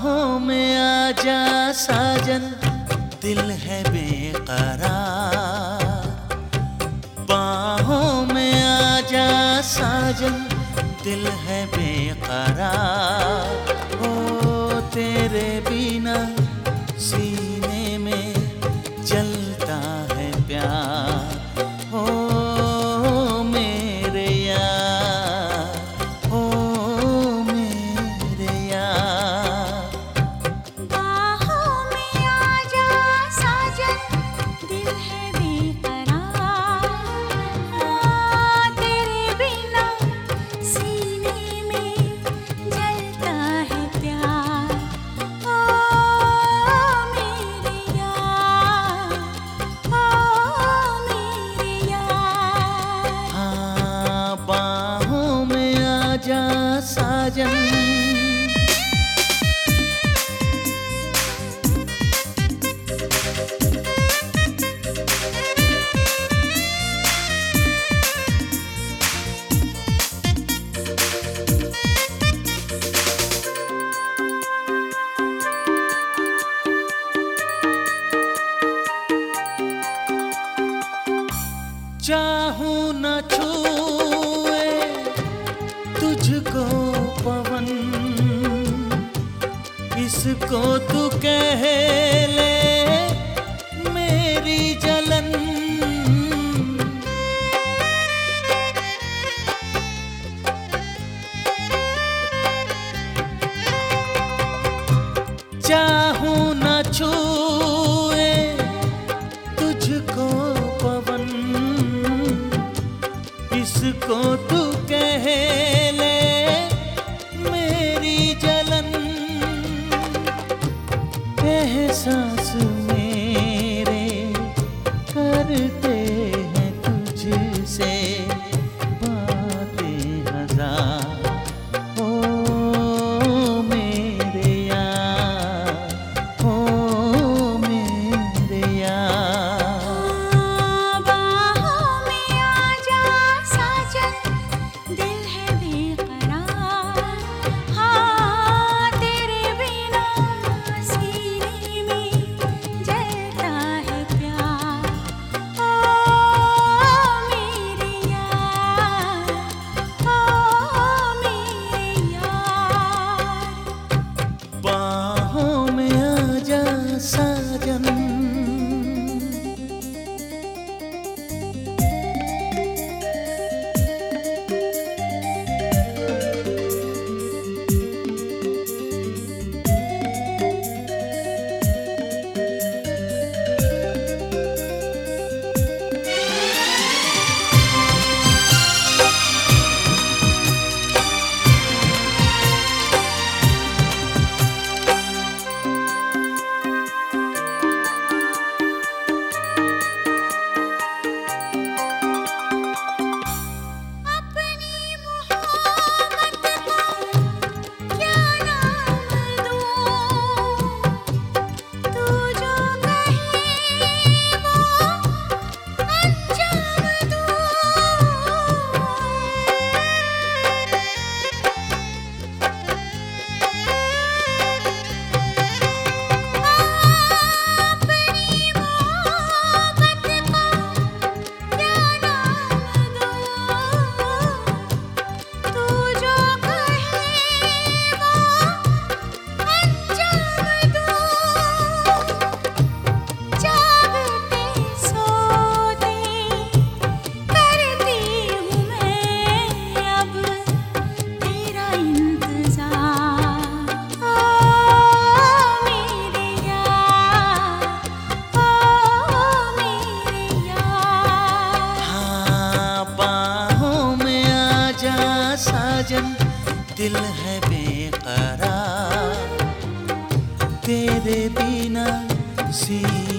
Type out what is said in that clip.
बाहों में आ जा साजन, दिल है बेकरार। बाहों में आ जा साजन, दिल है बेकरार। राजा साजन। जिसको तू कह ले मेरी जलन। चाहू न छूए तुझको पवन इसको तू कहे। soon. है बेकरार तेरे बिना सी